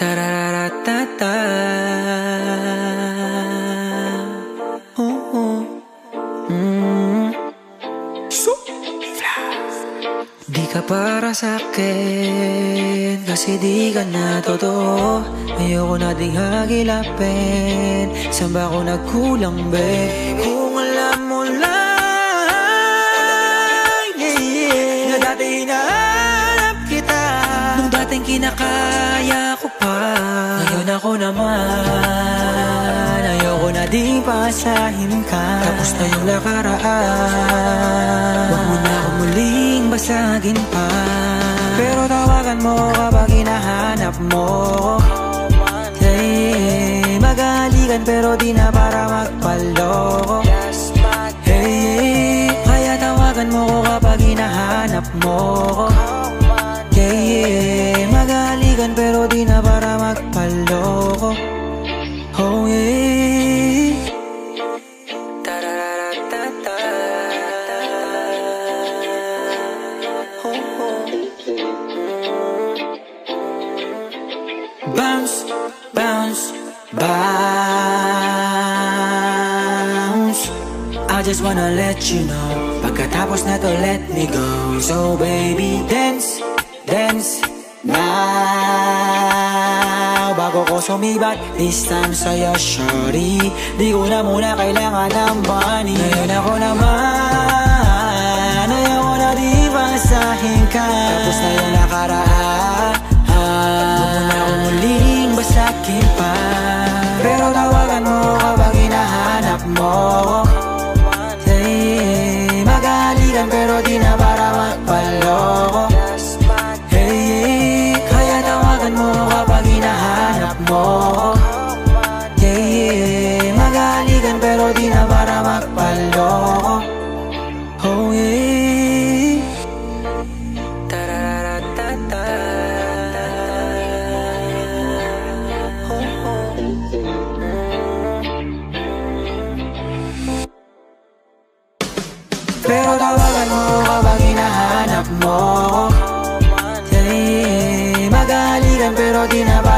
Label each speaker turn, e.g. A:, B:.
A: Tararatata oh, oh. Mm. Di ka para sa akin Kasi di ka na totoo Ayoko na ding hagilapin Saan ba ako nagkulang, babe? Kung alam mo lang yeah, yeah. Na dati dating kinakaya ko pa. Ngayon ako naman Ayoko na ding pasahin ka. Tapos na yung nakaraan Huwag mo na akong muling basagin pa. Pero tawagan mo kapag hinahanap mo Hey, magalikan pero di na para magpaloko magalikan pero di na para magpaloko. Oh yeah. Oh, oh. Bounce, bounce, bounce. I just wanna let you know. Pagkatapos na to let me go. So baby dance, dance now Bago ko sumibat This time sa'yo shorty Di ko na muna kailangan ng money. Ngayon ako naman Ayoko na di basahin ka. Tapos na yung nakaraan. Huwag mo na akong muling basakin pero di na para magpaloko Oh yeah. Tararatata Oh, oh. Pero tawagan mo kapag hinahanap mo. Hey, magalikan pero di na para